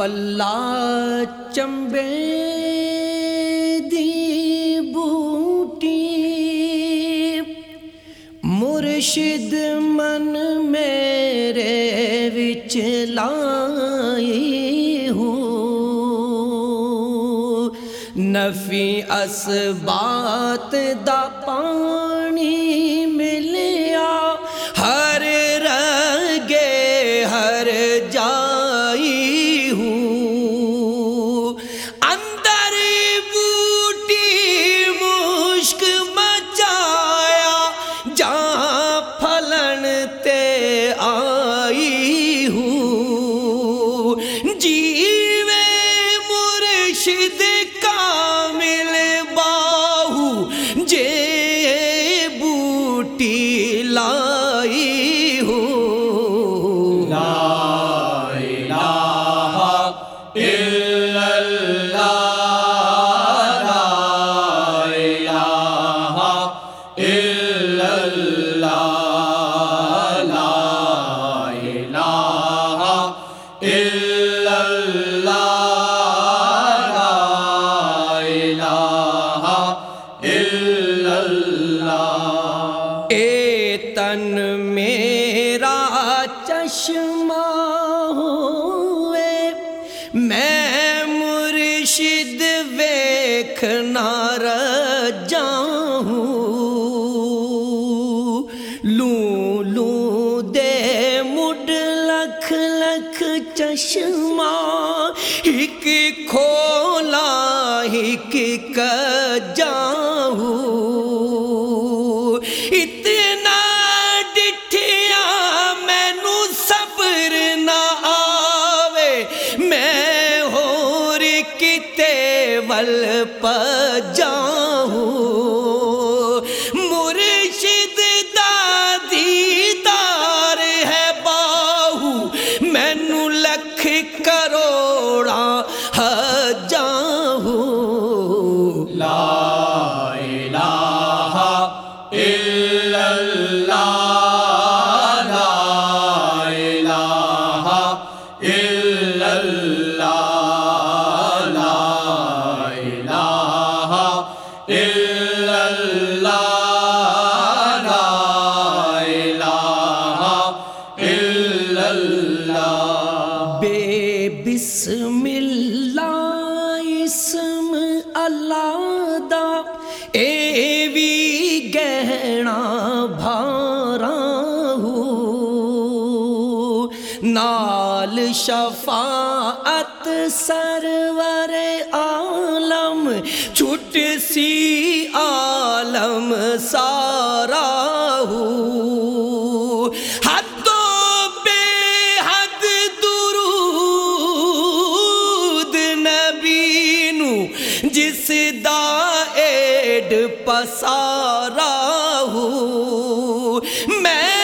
اللہ چمبے دی بوٹی۔ مرشد من میرے وچ لائی ہوں نفی اسبات دا پانی لا چشمہ ہوئے۔ میں مرشد ویکھنا رجاؤں لوں لوں دے مڈ لکھ لکھ چشمہ۔ ایک کھولا ایک کجاؤں اتنا ول پجاؤں مرشد بسم اللہ اسم اللہ دا وی گہنا بھارا ہوں نال شفاعت سرور عالم چھٹ سی عالم سارا ہوں۔ حدوں بے حد درود نبی نو، جس دا ایڈ پسارا ہوں۔ میں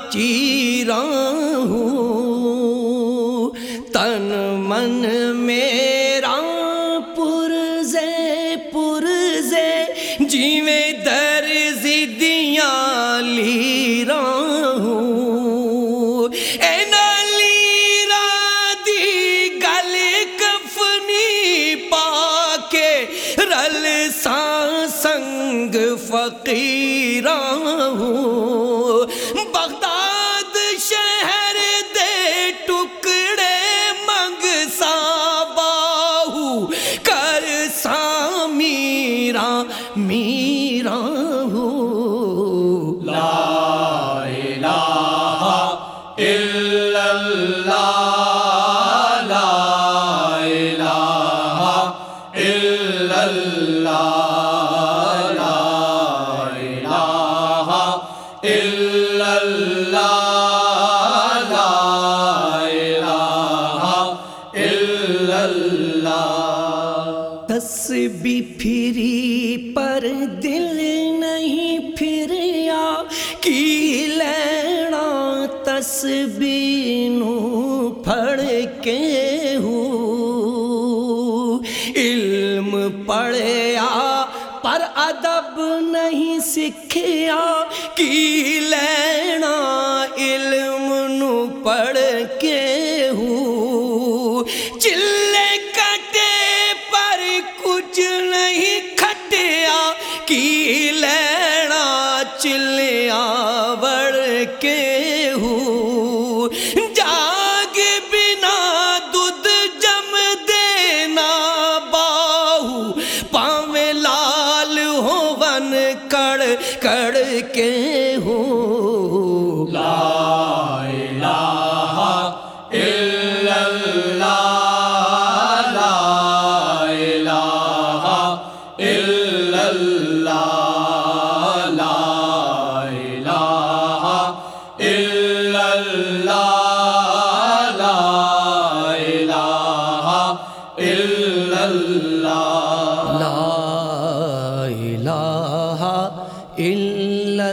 لمبیاں چیراں ہوں۔ تن چمن میرا پرزے پرزے جیویں در زدیاں لی راہوں اے نالیرا دی گل کفنی پا کے رل سا سنگ فقیراں ہوں۔ تسبی پھری پر دل نہیں پھریا کی لینا تسبی نو پھڑ کے ہو علم پڑھیا پر ادب نہیں سیکھیا۔ کی لینا علم نو پڑھ نہیں کھٹیا کی لینا چلیا بڑ کے ہو جاگ بنا دودھ جم دینا باہو پاویں لال ہو ون کڑ کڑ کے